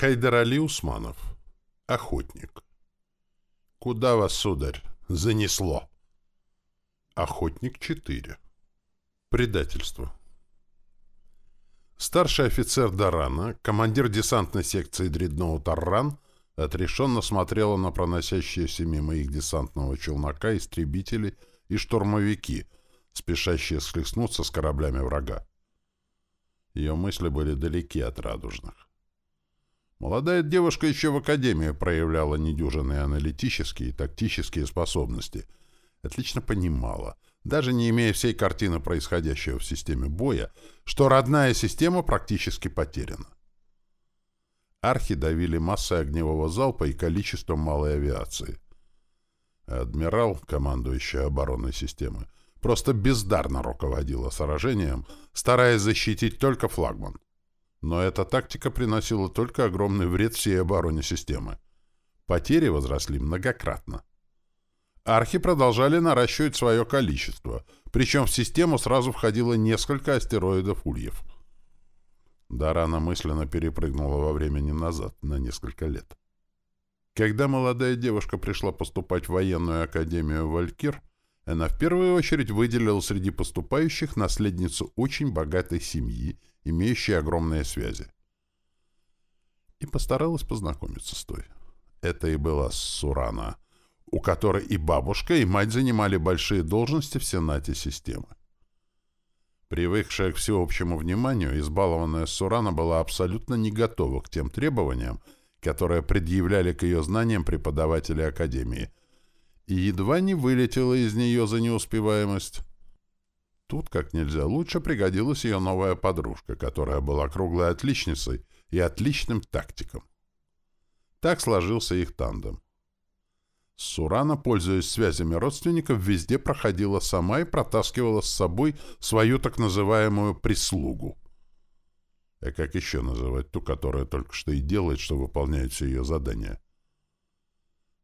Хайдар Усманов. Охотник. Куда вас, сударь, занесло? Охотник 4. Предательство. Старший офицер Дарана, командир десантной секции дредноут Арран, отрешенно смотрела на проносящиеся мимо их десантного челнока истребители и штурмовики, спешащие схлестнуться с кораблями врага. Ее мысли были далеки от радужных. Молодая девушка еще в академии проявляла недюжинные аналитические и тактические способности. Отлично понимала, даже не имея всей картины происходящего в системе боя, что родная система практически потеряна. Архи давили массой огневого залпа и количеством малой авиации. Адмирал, командующий оборонной системой, просто бездарно руководила сражением, стараясь защитить только флагман. Но эта тактика приносила только огромный вред всей обороне системы. Потери возросли многократно. Архи продолжали наращивать свое количество, причем в систему сразу входило несколько астероидов ульев. Дарана мысленно перепрыгнула во времени назад на несколько лет. Когда молодая девушка пришла поступать в военную академию «Валькир», она в первую очередь выделила среди поступающих наследницу очень богатой семьи имеющей огромные связи. И постаралась познакомиться с той. Это и была Сурана, у которой и бабушка, и мать занимали большие должности в Сенате системы. Привыкшая к всеобщему вниманию, избалованная Сурана была абсолютно не готова к тем требованиям, которые предъявляли к ее знаниям преподаватели Академии, и едва не вылетела из нее за неуспеваемость. Тут как нельзя лучше пригодилась ее новая подружка, которая была круглой отличницей и отличным тактиком. Так сложился их тандем. Сурана, пользуясь связями родственников, везде проходила сама и протаскивала с собой свою так называемую «прислугу». А как еще называть ту, которая только что и делает, что выполняет все ее задания?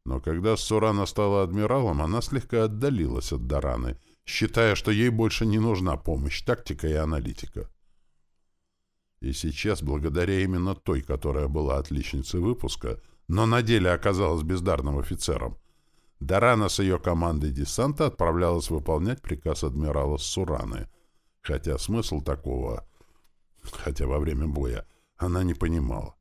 Но когда Сурана стала адмиралом, она слегка отдалилась от Дараны считая, что ей больше не нужна помощь тактика и аналитика. И сейчас, благодаря именно той, которая была отличницей выпуска, но на деле оказалась бездарным офицером, Дарана с ее командой десанта отправлялась выполнять приказ адмирала Сураны, хотя смысл такого, хотя во время боя, она не понимала.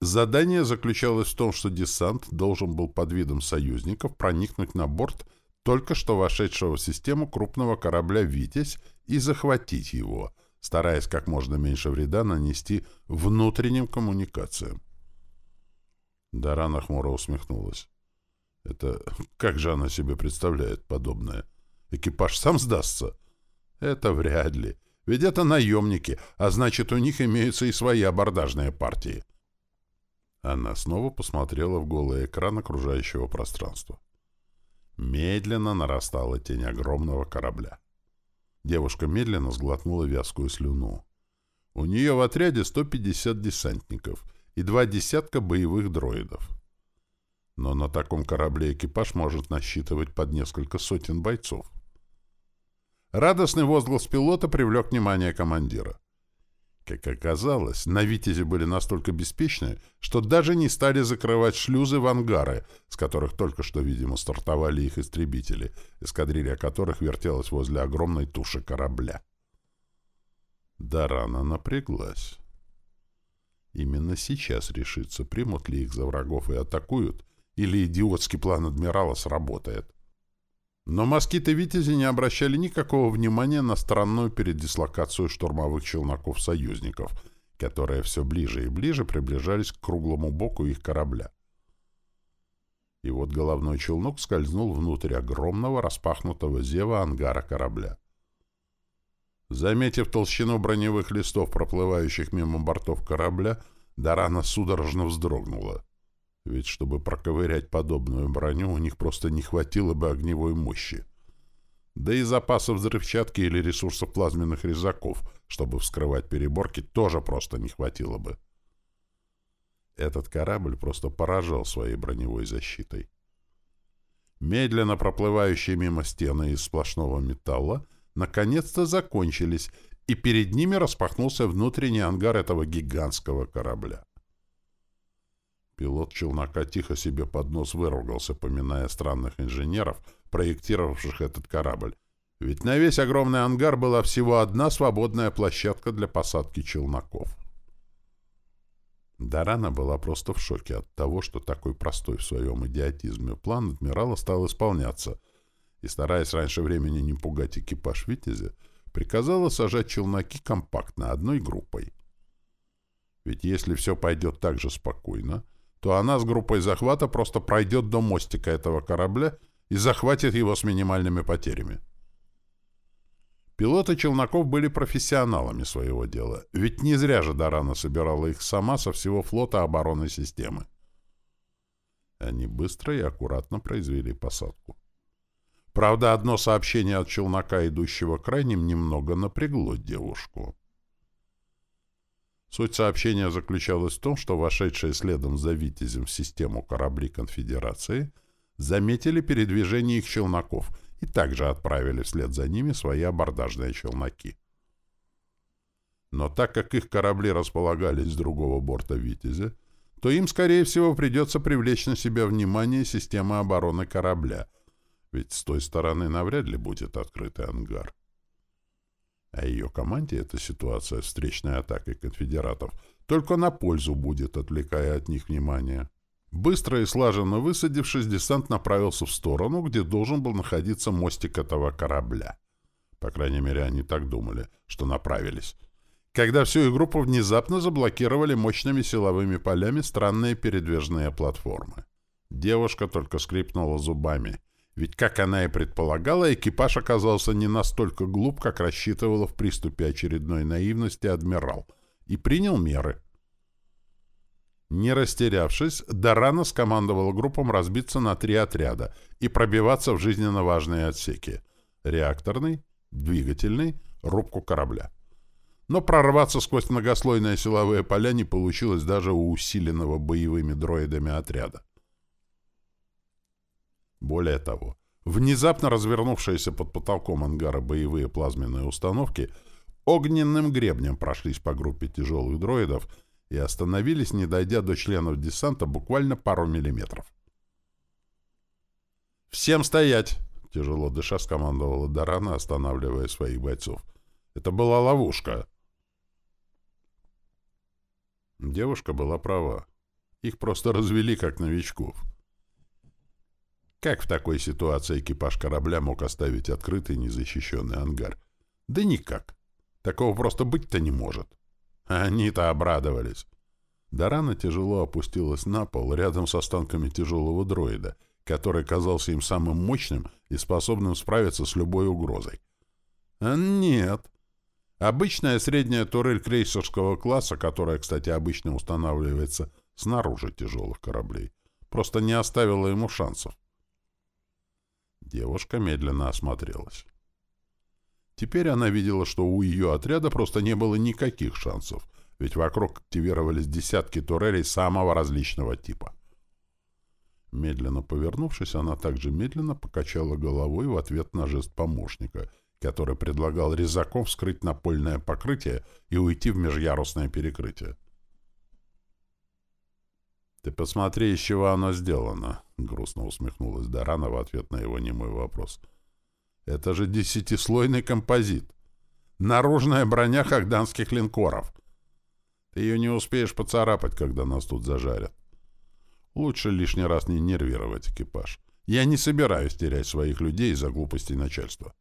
Задание заключалось в том, что десант должен был под видом союзников проникнуть на борт только что вошедшего в систему крупного корабля «Витязь» и захватить его, стараясь как можно меньше вреда нанести внутренним коммуникациям. Дарана хмуро усмехнулась. Это как же она себе представляет подобное? Экипаж сам сдастся? Это вряд ли. Ведь это наемники, а значит, у них имеются и свои абордажные партии. Она снова посмотрела в голый экран окружающего пространства. Медленно нарастала тень огромного корабля. Девушка медленно сглотнула вязкую слюну. У нее в отряде 150 десантников и два десятка боевых дроидов. Но на таком корабле экипаж может насчитывать под несколько сотен бойцов. Радостный возглас пилота привлек внимание командира. Как оказалось, на «Витязе» были настолько беспечны, что даже не стали закрывать шлюзы в ангары, с которых только что, видимо, стартовали их истребители, эскадрилья которых вертелась возле огромной туши корабля. Дарана напряглась. Именно сейчас решится, примут ли их за врагов и атакуют, или идиотский план адмирала сработает. Но москиты «Витязи» не обращали никакого внимания на странную передислокацию штурмовых челноков союзников, которые все ближе и ближе приближались к круглому боку их корабля. И вот головной челнок скользнул внутрь огромного распахнутого зева ангара корабля. Заметив толщину броневых листов, проплывающих мимо бортов корабля, Дарана судорожно вздрогнула. Ведь чтобы проковырять подобную броню, у них просто не хватило бы огневой мощи. Да и запасов взрывчатки или ресурсов плазменных резаков, чтобы вскрывать переборки, тоже просто не хватило бы. Этот корабль просто поражал своей броневой защитой. Медленно проплывающие мимо стены из сплошного металла наконец-то закончились, и перед ними распахнулся внутренний ангар этого гигантского корабля. Пилот челнока тихо себе под нос выругался, поминая странных инженеров, проектировавших этот корабль. Ведь на весь огромный ангар была всего одна свободная площадка для посадки челноков. Дарана была просто в шоке от того, что такой простой в своем идиотизме план адмирала стал исполняться, и, стараясь раньше времени не пугать экипаж «Витязя», приказала сажать челноки компактно, одной группой. Ведь если все пойдет так же спокойно, то она с группой захвата просто пройдет до мостика этого корабля и захватит его с минимальными потерями. Пилоты челноков были профессионалами своего дела, ведь не зря же Дарана собирала их сама со всего флота оборонной системы. Они быстро и аккуратно произвели посадку. Правда, одно сообщение от челнока, идущего крайним, немного напрягло девушку. Суть сообщения заключалась в том, что вошедшие следом за «Витязем» в систему корабли Конфедерации заметили передвижение их челноков — и также отправили вслед за ними свои абордажные челноки. Но так как их корабли располагались с другого борта «Витязя», то им, скорее всего, придется привлечь на себя внимание системы обороны корабля, ведь с той стороны навряд ли будет открытый ангар. А ее команде эта ситуация встречной атакой конфедератов только на пользу будет, отвлекая от них внимание. Быстро и слаженно высадившись, десант направился в сторону, где должен был находиться мостик этого корабля. По крайней мере, они так думали, что направились. Когда всю их группу внезапно заблокировали мощными силовыми полями странные передвижные платформы. Девушка только скрипнула зубами. Ведь, как она и предполагала, экипаж оказался не настолько глуп, как рассчитывала в приступе очередной наивности адмирал, и принял меры — не растерявшись, Дарана скомандовала группам разбиться на три отряда и пробиваться в жизненно важные отсеки — реакторный, двигательный, рубку корабля. Но прорваться сквозь многослойные силовые поля не получилось даже у усиленного боевыми дроидами отряда. Более того, внезапно развернувшиеся под потолком ангара боевые плазменные установки огненным гребнем прошлись по группе тяжелых дроидов — и остановились, не дойдя до членов десанта буквально пару миллиметров. «Всем стоять!» — тяжело дыша скомандовала Дарана, останавливая своих бойцов. «Это была ловушка!» Девушка была права. Их просто развели как новичков. Как в такой ситуации экипаж корабля мог оставить открытый незащищенный ангар? Да никак. Такого просто быть-то не может. Они-то обрадовались. Дарана тяжело опустилась на пол рядом с останками тяжелого дроида, который казался им самым мощным и способным справиться с любой угрозой. А нет. Обычная средняя турель крейсерского класса, которая, кстати, обычно устанавливается снаружи тяжелых кораблей, просто не оставила ему шансов. Девушка медленно осмотрелась. Теперь она видела, что у ее отряда просто не было никаких шансов, ведь вокруг активировались десятки турелей самого различного типа. Медленно повернувшись, она также медленно покачала головой в ответ на жест помощника, который предлагал резаком вскрыть напольное покрытие и уйти в межярусное перекрытие. «Ты посмотри, из чего оно сделано», — грустно усмехнулась Дарана в ответ на его немой вопрос. — это же десятислойный композит. Наружная броня хагданских линкоров. Ты ее не успеешь поцарапать, когда нас тут зажарят. Лучше лишний раз не нервировать экипаж. Я не собираюсь терять своих людей из-за глупостей начальства.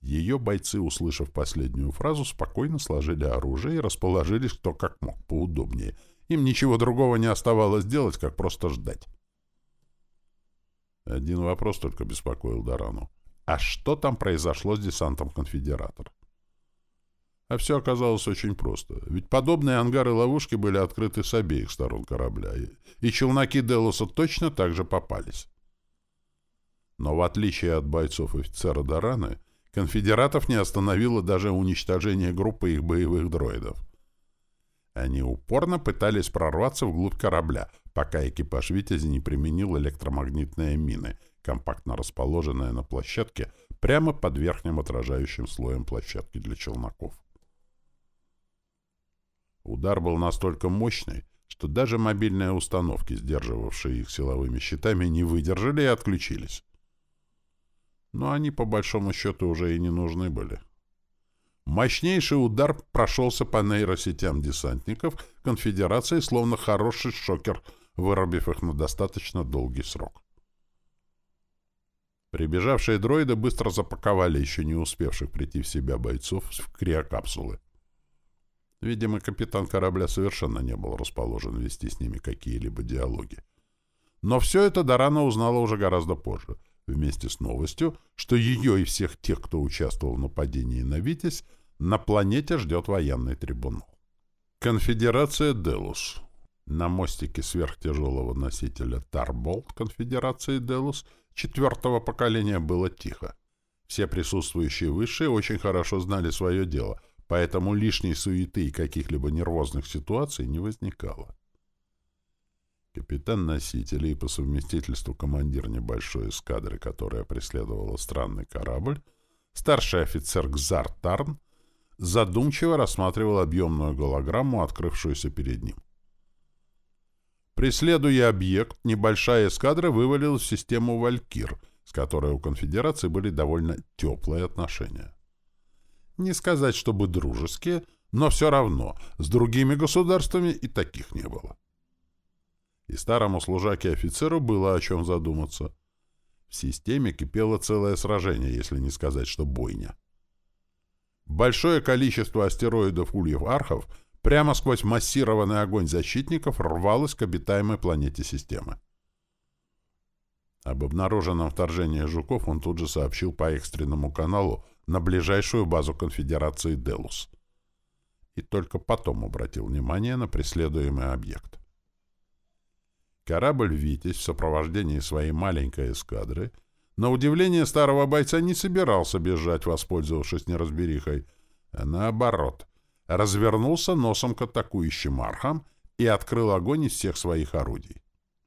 Ее бойцы, услышав последнюю фразу, спокойно сложили оружие и расположились кто как мог, поудобнее. Им ничего другого не оставалось делать, как просто ждать. Один вопрос только беспокоил Дарану. А что там произошло с десантом конфедератор? А все оказалось очень просто. Ведь подобные ангары-ловушки были открыты с обеих сторон корабля, и челноки Делоса точно так же попались. Но в отличие от бойцов офицера Дараны, конфедератов не остановило даже уничтожение группы их боевых дроидов. Они упорно пытались прорваться вглубь корабля, пока экипаж «Витязи» не применил электромагнитные мины, компактно расположенные на площадке прямо под верхним отражающим слоем площадки для челноков. Удар был настолько мощный, что даже мобильные установки, сдерживавшие их силовыми щитами, не выдержали и отключились. Но они, по большому счету, уже и не нужны были. Мощнейший удар прошелся по нейросетям десантников конфедерации, словно хороший шокер, вырубив их на достаточно долгий срок. Прибежавшие дроиды быстро запаковали еще не успевших прийти в себя бойцов в криокапсулы. Видимо, капитан корабля совершенно не был расположен вести с ними какие-либо диалоги. Но все это Дорана узнала уже гораздо позже, вместе с новостью, что ее и всех тех, кто участвовал в нападении на «Витязь», на планете ждет военный трибунал. Конфедерация Делус. На мостике сверхтяжелого носителя Тарболт Конфедерации Делус четвертого поколения было тихо. Все присутствующие высшие очень хорошо знали свое дело, поэтому лишней суеты и каких-либо нервозных ситуаций не возникало. Капитан носителя и по совместительству командир небольшой эскадры, которая преследовала странный корабль, старший офицер Гзар Тарн, задумчиво рассматривал объемную голограмму, открывшуюся перед ним. Преследуя объект, небольшая эскадра вывалилась в систему «Валькир», с которой у конфедерации были довольно теплые отношения. Не сказать, чтобы дружеские, но все равно, с другими государствами и таких не было. И старому служаке офицеру было о чем задуматься. В системе кипело целое сражение, если не сказать, что бойня. Большое количество астероидов Ульев-Архов прямо сквозь массированный огонь защитников рвалось к обитаемой планете системы. Об обнаруженном вторжении жуков он тут же сообщил по экстренному каналу на ближайшую базу конфедерации Делус. И только потом обратил внимание на преследуемый объект. Корабль «Витязь» в сопровождении своей маленькой эскадры — на удивление старого бойца не собирался бежать, воспользовавшись неразберихой, а наоборот, развернулся носом к атакующим архам и открыл огонь из всех своих орудий.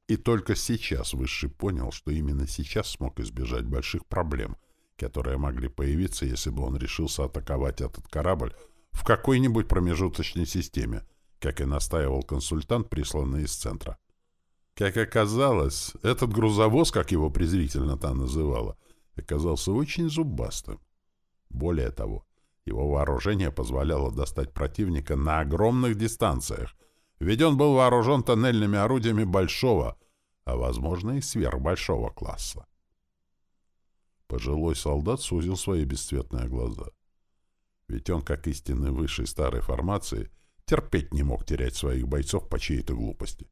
И только сейчас Высший понял, что именно сейчас смог избежать больших проблем, которые могли появиться, если бы он решился атаковать этот корабль в какой-нибудь промежуточной системе, как и настаивал консультант, присланный из центра. Как оказалось, этот грузовоз, как его презрительно та называла, оказался очень зубастым. Более того, его вооружение позволяло достать противника на огромных дистанциях, ведь он был вооружен тоннельными орудиями большого, а, возможно, и сверхбольшого класса. Пожилой солдат сузил свои бесцветные глаза. Ведь он, как истинный высший старой формации, терпеть не мог терять своих бойцов по чьей-то глупости.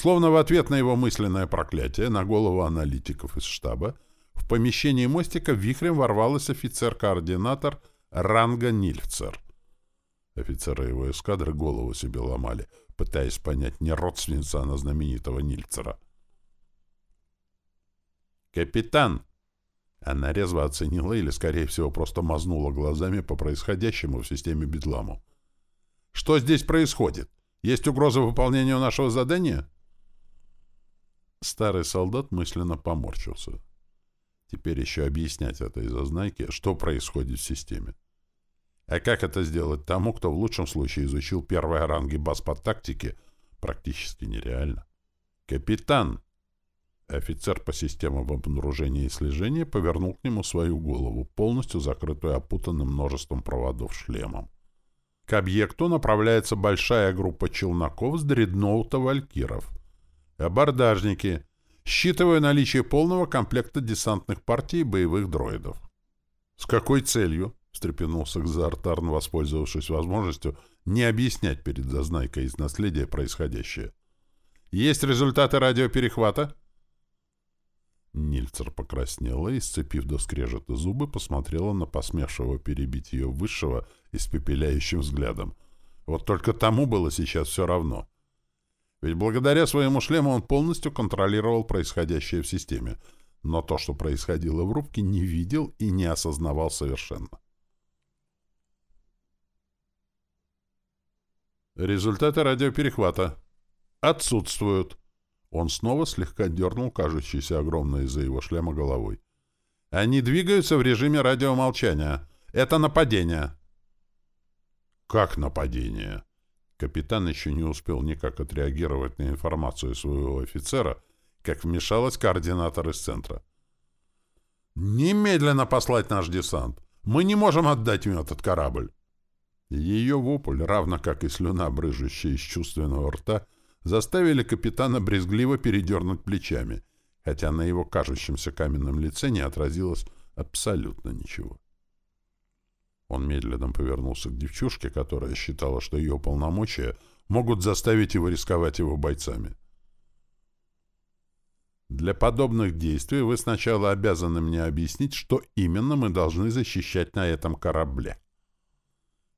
Словно в ответ на его мысленное проклятие на голову аналитиков из штаба, в помещении мостика вихрем ворвалась офицер-координатор Ранга Нильфцер. Офицеры его эскадры голову себе ломали, пытаясь понять, не родственница она знаменитого Нильфцера. «Капитан!» Она резво оценила или, скорее всего, просто мазнула глазами по происходящему в системе Бедламу. «Что здесь происходит? Есть угроза выполнению нашего задания?» Старый солдат мысленно поморщился. Теперь еще объяснять этой зазнайке, что происходит в системе. А как это сделать тому, кто в лучшем случае изучил первые ранги баз по тактике, практически нереально. «Капитан!» Офицер по системам обнаружения и слежения повернул к нему свою голову, полностью закрытую опутанным множеством проводов шлемом. К объекту направляется большая группа челноков с дредноута «Валькиров». Абордажники. Считываю наличие полного комплекта десантных партий боевых дроидов. «С какой целью?» — встрепенулся Кзартарн, воспользовавшись возможностью не объяснять перед зазнайкой из наследия происходящее. «Есть результаты радиоперехвата?» Нильцер покраснела и, сцепив до скрежета зубы, посмотрела на посмевшего перебить ее высшего испепеляющим взглядом. Вот только тому было сейчас все равно. Ведь благодаря своему шлему он полностью контролировал происходящее в системе, но то, что происходило в рубке, не видел и не осознавал совершенно. Результаты радиоперехвата. Отсутствуют. Он снова слегка дернул кажущийся огромной из-за его шлема головой. Они двигаются в режиме радиомолчания. Это нападение. Как нападение? Капитан еще не успел никак отреагировать на информацию своего офицера, как вмешалась координатор из центра. «Немедленно послать наш десант! Мы не можем отдать им этот корабль!» Ее вопль, равно как и слюна, брыжущая из чувственного рта, заставили капитана брезгливо передернуть плечами, хотя на его кажущемся каменном лице не отразилось абсолютно ничего. Он медленно повернулся к девчушке, которая считала, что ее полномочия могут заставить его рисковать его бойцами. Для подобных действий вы сначала обязаны мне объяснить, что именно мы должны защищать на этом корабле.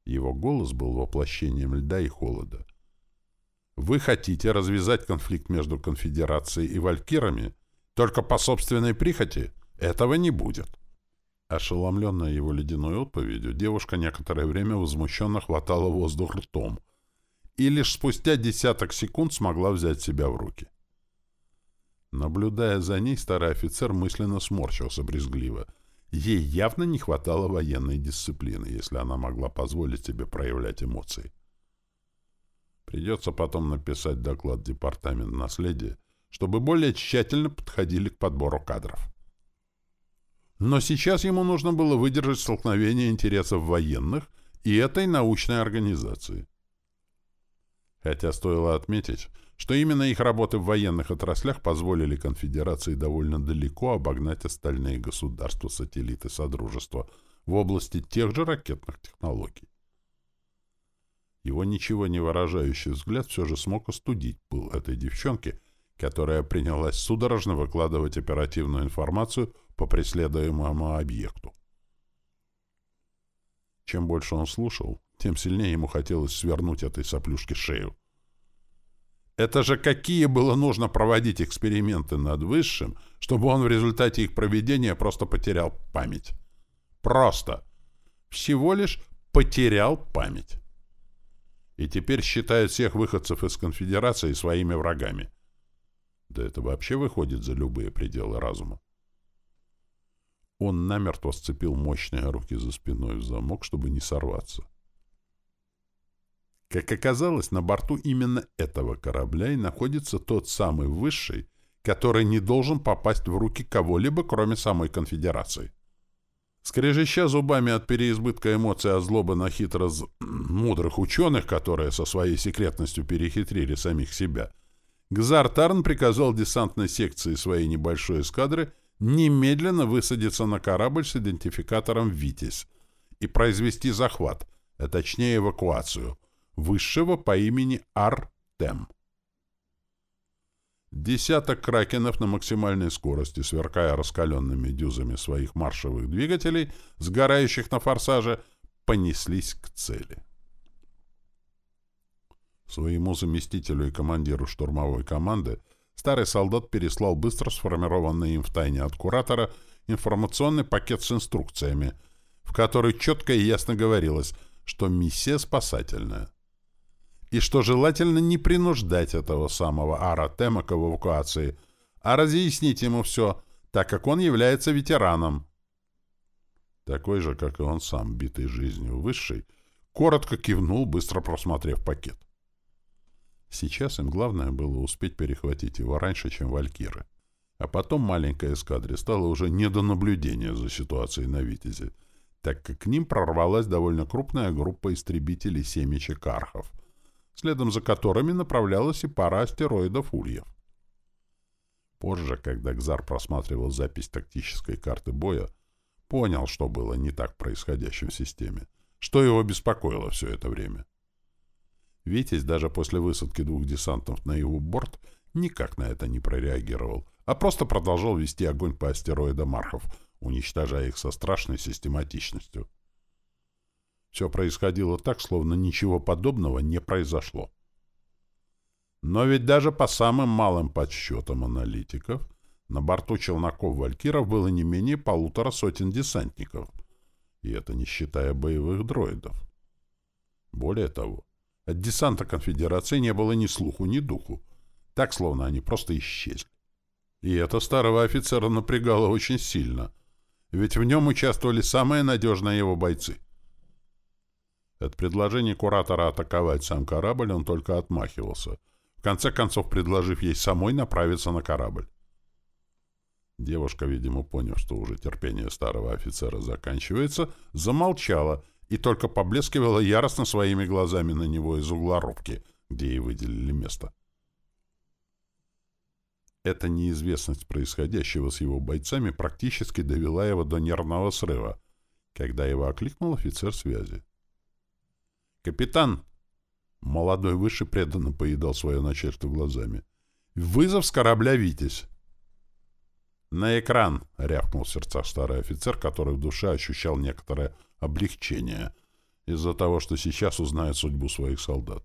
Его голос был воплощением льда и холода. Вы хотите развязать конфликт между конфедерацией и валькирами только по собственной прихоти? Этого не будет. Ошеломленная его ледяной отповедью, девушка некоторое время возмущенно хватала воздух ртом и лишь спустя десяток секунд смогла взять себя в руки. Наблюдая за ней, старый офицер мысленно сморщился брезгливо. Ей явно не хватало военной дисциплины, если она могла позволить себе проявлять эмоции. Придется потом написать доклад Департамент наследия, чтобы более тщательно подходили к подбору кадров. Но сейчас ему нужно было выдержать столкновение интересов военных и этой научной организации. Хотя стоило отметить, что именно их работы в военных отраслях позволили конфедерации довольно далеко обогнать остальные государства-сателлиты Содружества в области тех же ракетных технологий. Его ничего не выражающий взгляд все же смог остудить пыл этой девчонки, которая принялась судорожно выкладывать оперативную информацию по преследуемому объекту. Чем больше он слушал, тем сильнее ему хотелось свернуть этой соплюшке шею. Это же какие было нужно проводить эксперименты над Высшим, чтобы он в результате их проведения просто потерял память. Просто. Всего лишь потерял память. И теперь считает всех выходцев из конфедерации своими врагами. Да это вообще выходит за любые пределы разума. Он намертво сцепил мощные руки за спиной в замок, чтобы не сорваться. Как оказалось, на борту именно этого корабля и находится тот самый высший, который не должен попасть в руки кого-либо, кроме самой конфедерации. Скрежеща зубами от переизбытка эмоций от злобы на хитро мудрых ученых, которые со своей секретностью перехитрили самих себя, Гзар Тарн приказал десантной секции своей небольшой эскадры немедленно высадиться на корабль с идентификатором «Витязь» и произвести захват, а точнее эвакуацию, высшего по имени Артем. Десяток кракенов на максимальной скорости, сверкая раскаленными дюзами своих маршевых двигателей, сгорающих на форсаже, понеслись к цели. Своему заместителю и командиру штурмовой команды старый солдат переслал быстро сформированный им в тайне от куратора информационный пакет с инструкциями, в которой четко и ясно говорилось, что миссия спасательная и что желательно не принуждать этого самого Аратема к эвакуации, а разъяснить ему все, так как он является ветераном. Такой же, как и он сам, битый жизнью высший, коротко кивнул, быстро просмотрев пакет. Сейчас им главное было успеть перехватить его раньше, чем валькиры. А потом маленькая эскадре стала уже не до наблюдения за ситуацией на Витязе, так как к ним прорвалась довольно крупная группа истребителей семечек Кархов — следом за которыми направлялась и пара астероидов Ульев. Позже, когда Гзар просматривал запись тактической карты боя, понял, что было не так в происходящем в системе, что его беспокоило все это время. Витязь даже после высадки двух десантов на его борт никак на это не прореагировал, а просто продолжал вести огонь по астероидам Архов, уничтожая их со страшной систематичностью. Все происходило так, словно ничего подобного не произошло. Но ведь даже по самым малым подсчетам аналитиков на борту челноков «Валькиров» было не менее полутора сотен десантников, и это не считая боевых дроидов. Более того, от десанта конфедерации не было ни слуху, ни духу, так, словно они просто исчезли. И это старого офицера напрягало очень сильно, ведь в нем участвовали самые надежные его бойцы — От предложения куратора атаковать сам корабль он только отмахивался, в конце концов предложив ей самой направиться на корабль. Девушка, видимо, поняв, что уже терпение старого офицера заканчивается, замолчала и только поблескивала яростно своими глазами на него из угла рубки, где ей выделили место. Эта неизвестность происходящего с его бойцами практически довела его до нервного срыва, когда его окликнул офицер связи. «Капитан!» Молодой выше преданно поедал свое начальство глазами. «Вызов с корабля «Витязь». «На экран!» — рявкнул в сердцах старый офицер, который в душе ощущал некоторое облегчение из-за того, что сейчас узнает судьбу своих солдат.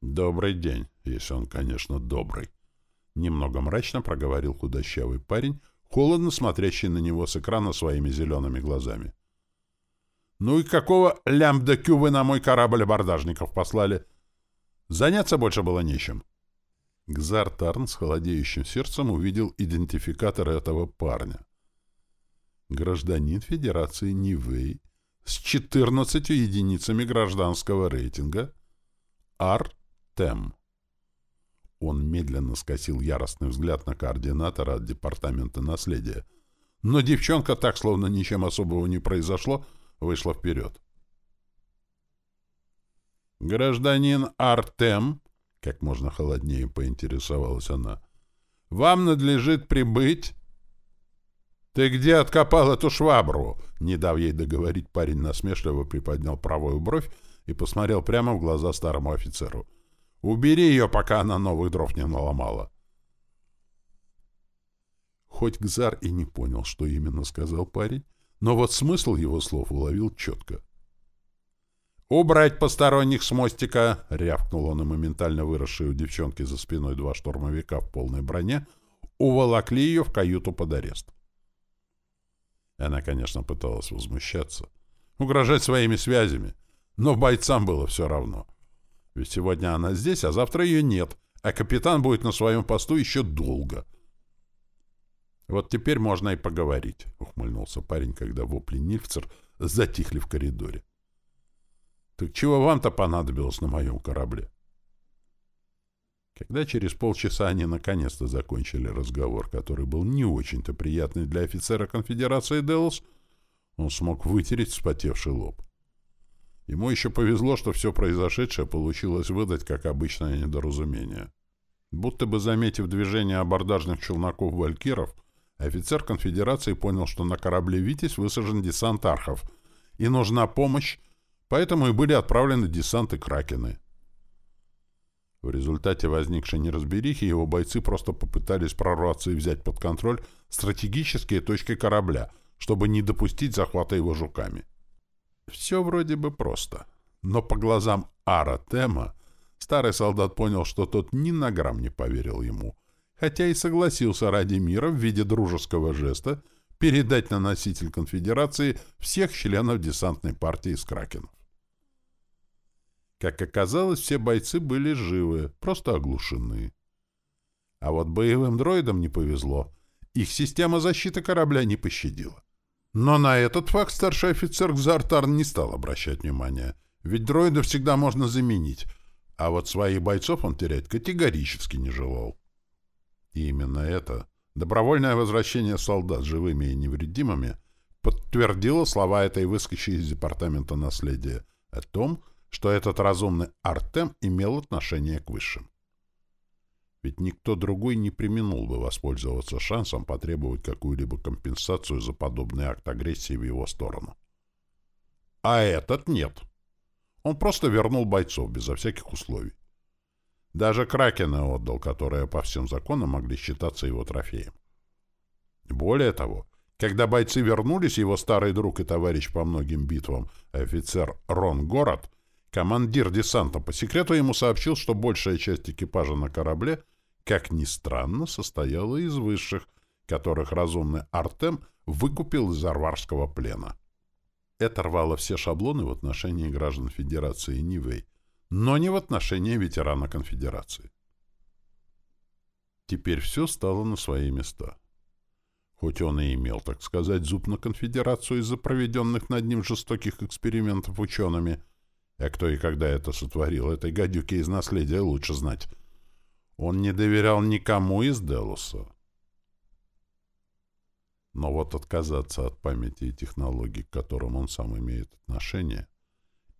«Добрый день, если он, конечно, добрый», — немного мрачно проговорил худощавый парень, холодно смотрящий на него с экрана своими зелеными глазами. «Ну и какого лямбда-кю вы на мой корабль абордажников послали? Заняться больше было нечем». Гзар Тарн с холодеющим сердцем увидел идентификатор этого парня. Гражданин Федерации Нивэй с 14 единицами гражданского рейтинга Ар-Тем. Он медленно скосил яростный взгляд на координатора от Департамента наследия. Но девчонка, так словно ничем особого не произошло, вышла вперед. «Гражданин Артем», как можно холоднее поинтересовалась она. «Вам надлежит прибыть...» «Ты где откопал эту швабру?» Не дав ей договорить, парень насмешливо приподнял правую бровь и посмотрел прямо в глаза старому офицеру. «Убери ее, пока она новых дров не наломала». Хоть Гзар и не понял, что именно сказал парень, но вот смысл его слов уловил четко. «Убрать посторонних с мостика!» — рявкнул он, и моментально выросшие у девчонки за спиной два штурмовика в полной броне уволокли ее в каюту под арест. Она, конечно, пыталась возмущаться, угрожать своими связями, но бойцам было все равно. Ведь сегодня она здесь, а завтра ее нет, а капитан будет на своем посту еще долго. «Вот теперь можно и поговорить», — ухмыльнулся парень, когда вопли Нильфцер затихли в коридоре. Так чего вам-то понадобилось на моем корабле? Когда через полчаса они наконец-то закончили разговор, который был не очень-то приятный для офицера конфедерации Делос, он смог вытереть вспотевший лоб. Ему еще повезло, что все произошедшее получилось выдать как обычное недоразумение. Будто бы заметив движение абордажных челноков-валькиров, офицер конфедерации понял, что на корабле «Витязь» высажен десант архов, и нужна помощь, Поэтому и были отправлены десанты «Кракены». В результате возникшей неразберихи его бойцы просто попытались прорваться и взять под контроль стратегические точки корабля, чтобы не допустить захвата его жуками. Все вроде бы просто. Но по глазам Ара Тема старый солдат понял, что тот ни на грамм не поверил ему, хотя и согласился ради мира в виде дружеского жеста передать на носитель конфедерации всех членов десантной партии из Кракенов. Как оказалось, все бойцы были живы, просто оглушены. А вот боевым дроидам не повезло. Их система защиты корабля не пощадила. Но на этот факт старший офицер Кзартарн не стал обращать внимания, ведь дроида всегда можно заменить, а вот своих бойцов он терять категорически не желал. И именно это Добровольное возвращение солдат живыми и невредимыми подтвердило слова этой выскочи из Департамента наследия о том, что этот разумный Артем имел отношение к высшим. Ведь никто другой не применул бы воспользоваться шансом потребовать какую-либо компенсацию за подобный акт агрессии в его сторону. А этот нет. Он просто вернул бойцов безо всяких условий. Даже Кракена отдал, которые по всем законам могли считаться его трофеем. Более того, когда бойцы вернулись, его старый друг и товарищ по многим битвам, офицер Рон Город, командир десанта, по секрету ему сообщил, что большая часть экипажа на корабле, как ни странно, состояла из высших, которых разумный Артем выкупил из арварского плена. Это рвало все шаблоны в отношении граждан Федерации Нивэй, но не в отношении ветерана конфедерации. Теперь все стало на свои места. Хоть он и имел, так сказать, зуб на конфедерацию из-за проведенных над ним жестоких экспериментов учеными, а кто и когда это сотворил, этой гадюке из наследия лучше знать, он не доверял никому из Делуса. Но вот отказаться от памяти и технологий, к которым он сам имеет отношение,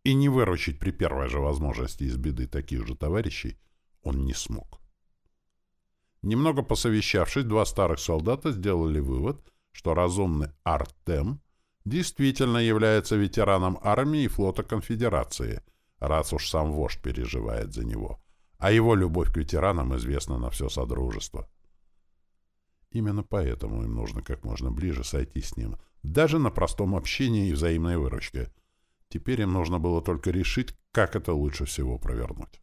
и не выручить при первой же возможности из беды таких же товарищей, он не смог. Немного посовещавшись, два старых солдата сделали вывод, что разумный Артем действительно является ветераном армии и флота конфедерации, раз уж сам вождь переживает за него, а его любовь к ветеранам известна на все Содружество. Именно поэтому им нужно как можно ближе сойти с ним, даже на простом общении и взаимной выручке — Теперь им нужно было только решить, как это лучше всего провернуть.